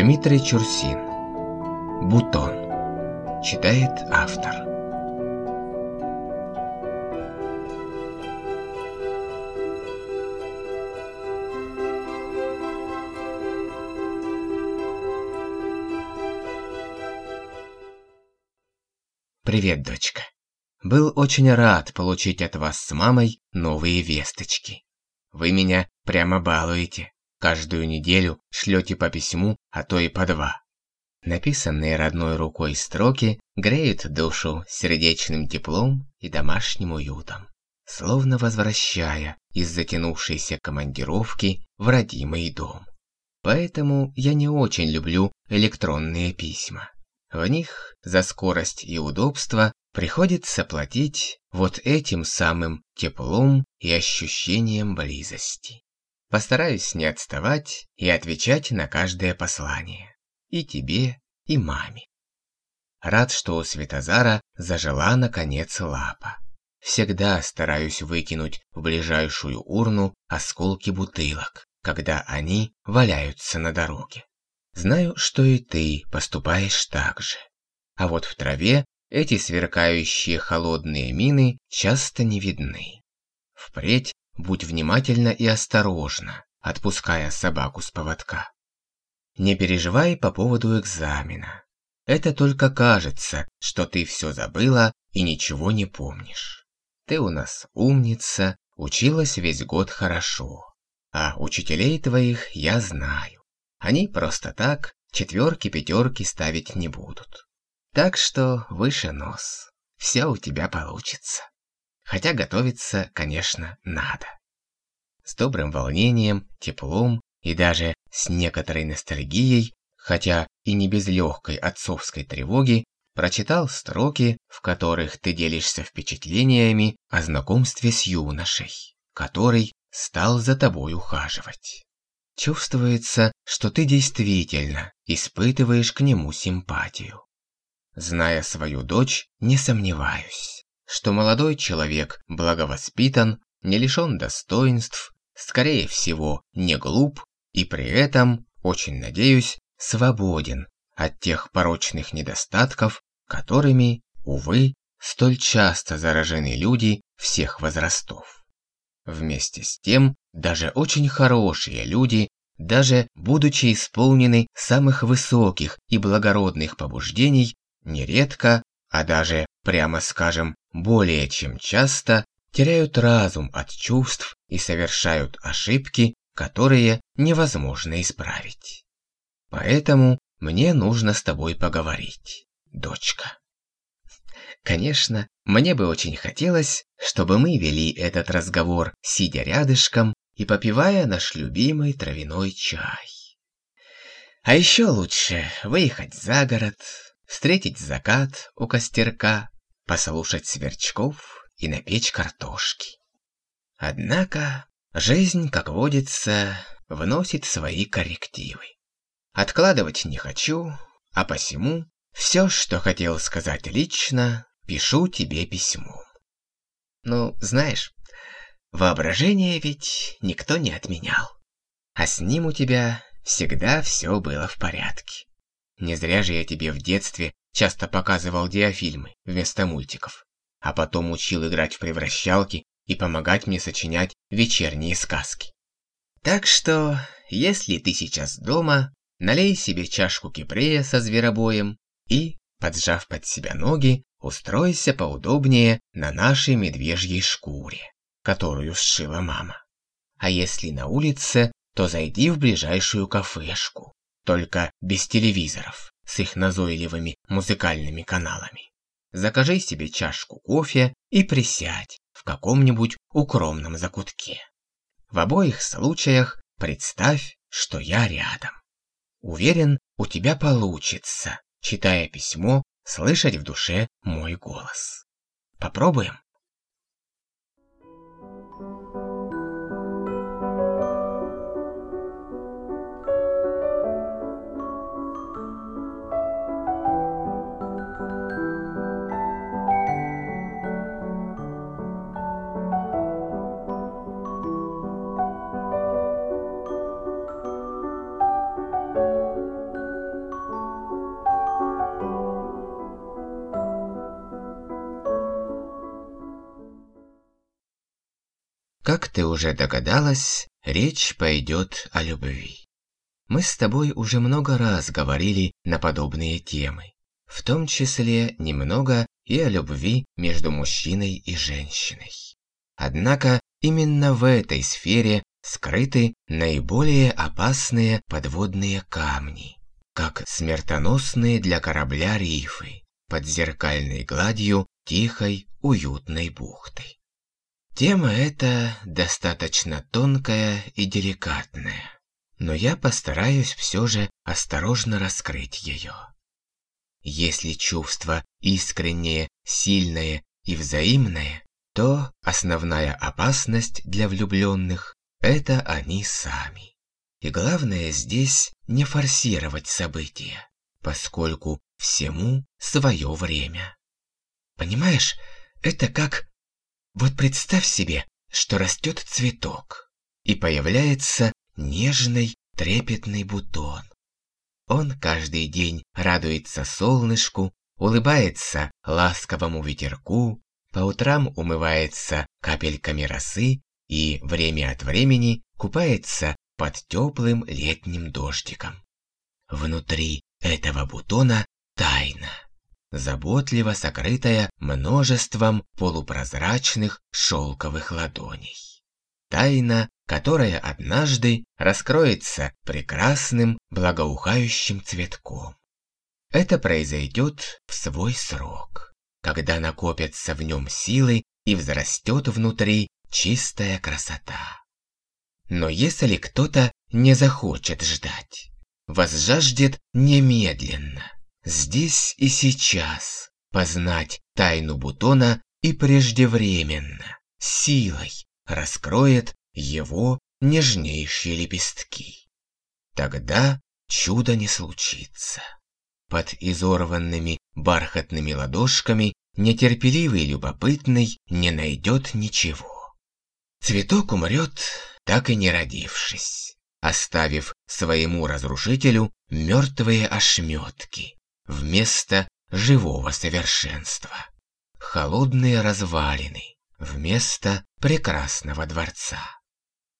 Дмитрий Чурсин. Бутон. Читает автор. Привет, дочка. Был очень рад получить от вас с мамой новые весточки. Вы меня прямо балуете. Каждую неделю шлете по письму, а то и по два. Написанные родной рукой строки греют душу сердечным теплом и домашним уютом, словно возвращая из затянувшейся командировки в родимый дом. Поэтому я не очень люблю электронные письма. В них за скорость и удобство приходится платить вот этим самым теплом и ощущением близости. Постараюсь не отставать и отвечать на каждое послание. И тебе, и маме. Рад, что у Светозара зажила наконец лапа. Всегда стараюсь выкинуть в ближайшую урну осколки бутылок, когда они валяются на дороге. Знаю, что и ты поступаешь так же. А вот в траве эти сверкающие холодные мины часто не видны. Впредь Будь внимательна и осторожна, отпуская собаку с поводка. Не переживай по поводу экзамена. Это только кажется, что ты все забыла и ничего не помнишь. Ты у нас умница, училась весь год хорошо. А учителей твоих я знаю. Они просто так четверки-пятерки ставить не будут. Так что выше нос. Все у тебя получится хотя готовиться, конечно, надо. С добрым волнением, теплом и даже с некоторой ностальгией, хотя и не без легкой отцовской тревоги, прочитал строки, в которых ты делишься впечатлениями о знакомстве с юношей, который стал за тобой ухаживать. Чувствуется, что ты действительно испытываешь к нему симпатию. Зная свою дочь, не сомневаюсь что молодой человек благовоспитан, не лишен достоинств, скорее всего, не глуп и при этом, очень надеюсь, свободен от тех порочных недостатков, которыми, увы, столь часто заражены люди всех возрастов. Вместе с тем, даже очень хорошие люди, даже будучи исполнены самых высоких и благородных побуждений, нередко, а даже, прямо скажем, более чем часто теряют разум от чувств и совершают ошибки, которые невозможно исправить. Поэтому мне нужно с тобой поговорить, дочка. Конечно, мне бы очень хотелось, чтобы мы вели этот разговор, сидя рядышком и попивая наш любимый травяной чай. А еще лучше выехать за город, встретить закат у костерка, послушать сверчков и напечь картошки. Однако жизнь, как водится, вносит свои коррективы. Откладывать не хочу, а посему все, что хотел сказать лично, пишу тебе письмо. Ну, знаешь, воображение ведь никто не отменял. А с ним у тебя всегда все было в порядке. Не зря же я тебе в детстве часто показывал диафильмы вместо мультиков, а потом учил играть в превращалки и помогать мне сочинять вечерние сказки. Так что, если ты сейчас дома, налей себе чашку кипрея со зверобоем и, поджав под себя ноги, устройся поудобнее на нашей медвежьей шкуре, которую сшила мама. А если на улице, то зайди в ближайшую кафешку, только без телевизоров с их назойливыми музыкальными каналами. Закажи себе чашку кофе и присядь в каком-нибудь укромном закутке. В обоих случаях представь, что я рядом. Уверен, у тебя получится, читая письмо, слышать в душе мой голос. Попробуем? Как ты уже догадалась, речь пойдет о любви. Мы с тобой уже много раз говорили на подобные темы, в том числе немного и о любви между мужчиной и женщиной. Однако именно в этой сфере скрыты наиболее опасные подводные камни, как смертоносные для корабля рифы под зеркальной гладью тихой, уютной бухты. Тема эта достаточно тонкая и деликатная, но я постараюсь все же осторожно раскрыть ее. Если чувство искреннее, сильное и взаимное, то основная опасность для влюбленных – это они сами. И главное здесь не форсировать события, поскольку всему свое время. Понимаешь, это как вот представь себе, что растет цветок, и появляется нежный трепетный бутон. Он каждый день радуется солнышку, улыбается ласковому ветерку, по утрам умывается капельками росы и время от времени купается под теплым летним дождиком. Внутри этого бутона тайна заботливо сокрытая множеством полупрозрачных шелковых ладоней. Тайна, которая однажды раскроется прекрасным благоухающим цветком. Это произойдет в свой срок, когда накопятся в нем силы и взрастет внутри чистая красота. Но если кто-то не захочет ждать, возжаждет немедленно, здесь и сейчас, познать тайну бутона и преждевременно, силой раскроет его нежнейшие лепестки. Тогда чудо не случится. Под изорванными бархатными ладошками нетерпеливый любопытный не найдет ничего. Цветок умрет, так и не родившись, оставив своему разрушителю мертвые ошметки, вместо живого совершенства. Холодные развалины вместо прекрасного дворца.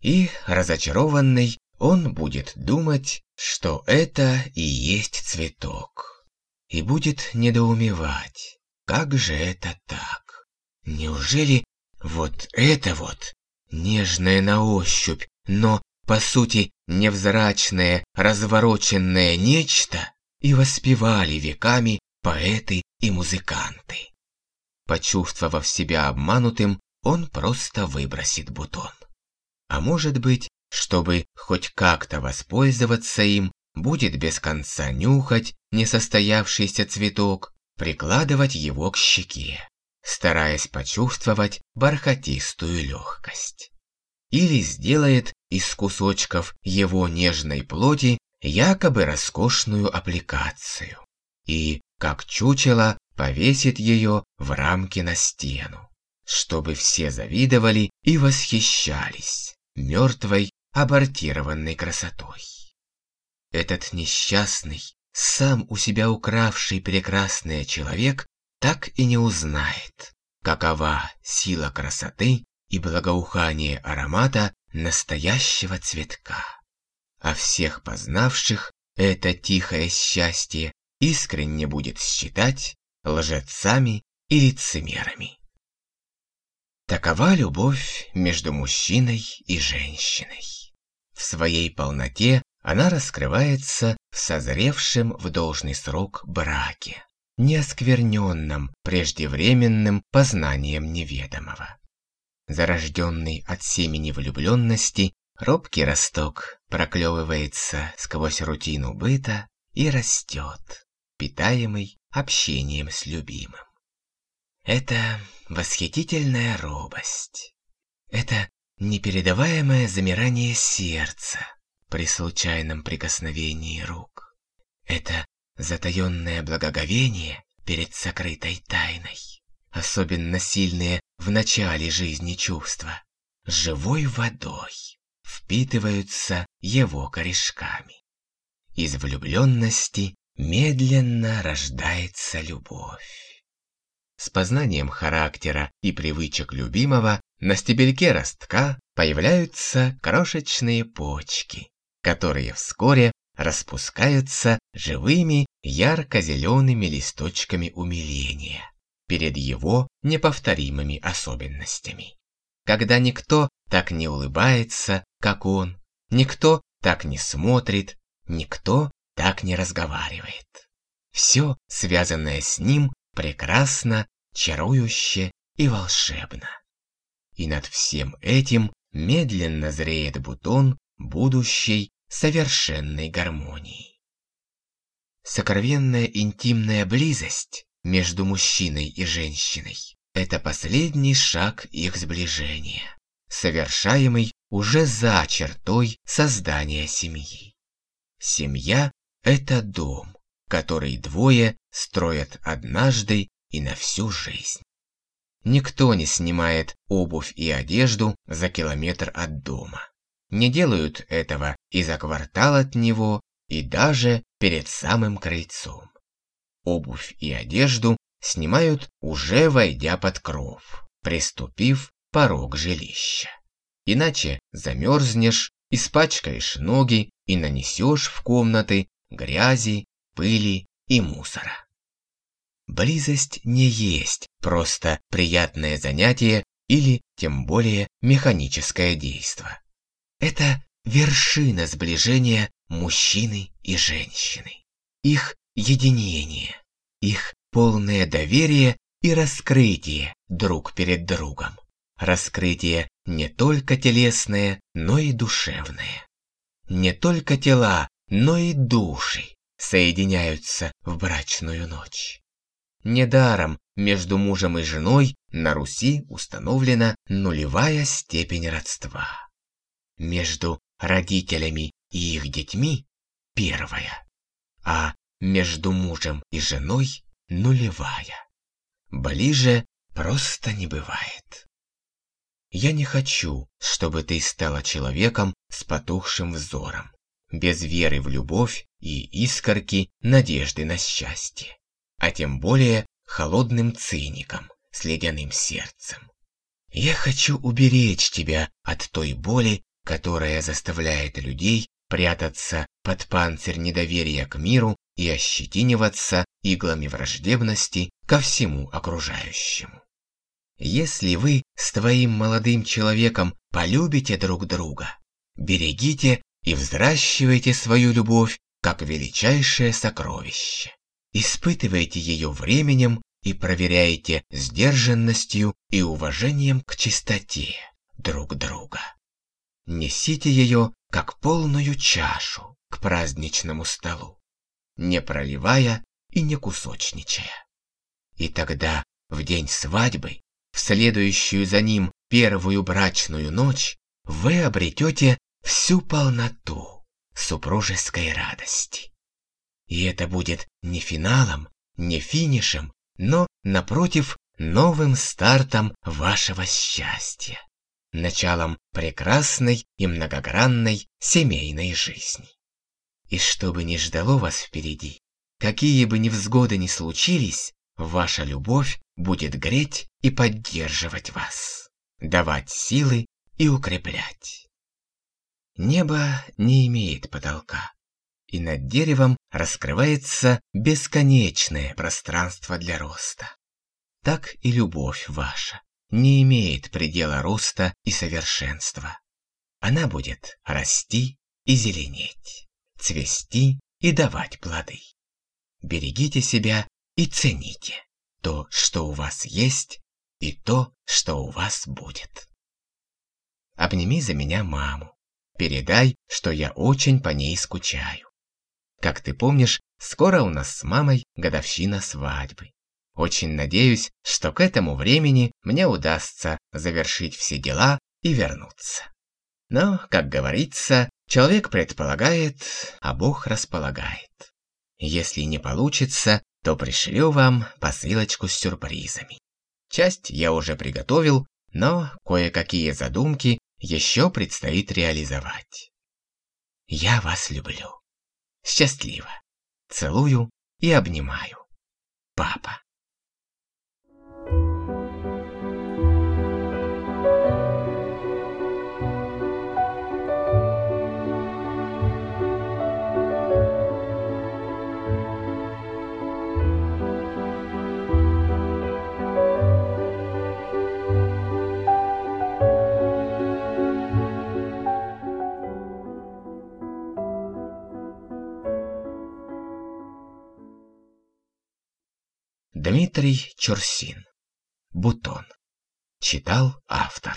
И, разочарованный, он будет думать, что это и есть цветок. И будет недоумевать, как же это так? Неужели вот это вот, нежное на ощупь, но, по сути, невзрачное, развороченное нечто, и воспевали веками поэты и музыканты. Почувствовав себя обманутым, он просто выбросит бутон. А может быть, чтобы хоть как-то воспользоваться им, будет без конца нюхать несостоявшийся цветок, прикладывать его к щеке, стараясь почувствовать бархатистую легкость. Или сделает из кусочков его нежной плоти якобы роскошную аппликацию и, как чучело, повесит ее в рамке на стену, чтобы все завидовали и восхищались мертвой абортированной красотой. Этот несчастный, сам у себя укравший прекрасный человек так и не узнает, какова сила красоты и благоухание аромата настоящего цветка а всех познавших это тихое счастье искренне будет считать лжецами и лицемерами. Такова любовь между мужчиной и женщиной. В своей полноте она раскрывается в созревшем в должный срок браке, неоскверненном преждевременным познанием неведомого. Зарожденный от семени влюбленности Робкий росток проклевывается сквозь рутину быта и растет, питаемый общением с любимым. Это восхитительная робость. Это непередаваемое замирание сердца при случайном прикосновении рук. Это затаенное благоговение перед сокрытой тайной. Особенно сильные в начале жизни чувства. Живой водой впитываются его корешками. Из влюбленности медленно рождается любовь. С познанием характера и привычек любимого на стебельке ростка появляются крошечные почки, которые вскоре распускаются живыми ярко-зелеными листочками умиления перед его неповторимыми особенностями. Когда никто так не улыбается, как он, никто так не смотрит, никто так не разговаривает. Все, связанное с ним, прекрасно, чарующе и волшебно. И над всем этим медленно зреет бутон будущей совершенной гармонии. Сокровенная интимная близость между мужчиной и женщиной – это последний шаг их сближения, совершаемый уже за чертой создания семьи. Семья – это дом, который двое строят однажды и на всю жизнь. Никто не снимает обувь и одежду за километр от дома. Не делают этого и за квартал от него, и даже перед самым крыльцом. Обувь и одежду снимают уже войдя под кров, приступив порог жилища. Иначе замерзнешь, испачкаешь ноги и нанесешь в комнаты грязи, пыли и мусора. Близость не есть просто приятное занятие или тем более механическое действо. Это вершина сближения мужчины и женщины. Их единение, их полное доверие и раскрытие друг перед другом. Раскрытие не только телесное, но и душевное. Не только тела, но и души соединяются в брачную ночь. Недаром между мужем и женой на Руси установлена нулевая степень родства. Между родителями и их детьми – первая, а между мужем и женой – нулевая. Ближе просто не бывает. Я не хочу, чтобы ты стала человеком с потухшим взором, без веры в любовь и искорки надежды на счастье а тем более холодным циником с ледяным сердцем. Я хочу уберечь тебя от той боли, которая заставляет людей прятаться под панцирь недоверия к миру и ощетиниваться иглами враждебности ко всему окружающему. Если вы с твоим молодым человеком полюбите друг друга, берегите и взращивайте свою любовь как величайшее сокровище. Испытывайте ее временем и проверяйте сдержанностью и уважением к чистоте друг друга. Несите ее как полную чашу к праздничному столу, не проливая и не кусочничая. И тогда, в день свадьбы, в следующую за ним первую брачную ночь, вы обретете всю полноту супружеской радости. И это будет не финалом, не финишем, но, напротив, новым стартом вашего счастья. Началом прекрасной и многогранной семейной жизни. И что бы ни ждало вас впереди, какие бы невзгоды ни случились, ваша любовь будет греть и поддерживать вас, давать силы и укреплять. Небо не имеет потолка, и над деревом раскрывается бесконечное пространство для роста. Так и любовь ваша не имеет предела роста и совершенства. Она будет расти и зеленеть, цвести и давать плоды. Берегите себя и цените то, что у вас есть, и то, что у вас будет. Обними за меня маму. Передай, что я очень по ней скучаю. Как ты помнишь, скоро у нас с мамой годовщина свадьбы. Очень надеюсь, что к этому времени мне удастся завершить все дела и вернуться. Но, как говорится, человек предполагает, а Бог располагает. Если не получится, то пришлю вам посылочку с сюрпризами. Часть я уже приготовил, но кое-какие задумки еще предстоит реализовать. Я вас люблю. Счастливо. Целую и обнимаю. Папа. Дмитрий Чурсин. Бутон. Читал автор.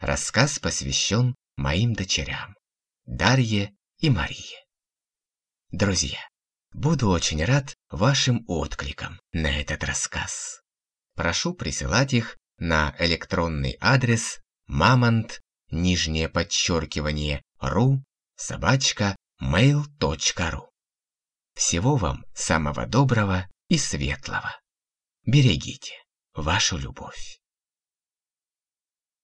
Рассказ посвящен моим дочерям, Дарье и Марии. Друзья, буду очень рад вашим откликам на этот рассказ. Прошу присылать их на электронный адрес мамонт, нижнее подчеркивание, ру, собачка, mail.ru. Всего вам самого доброго и светлого. Берегите вашу любовь.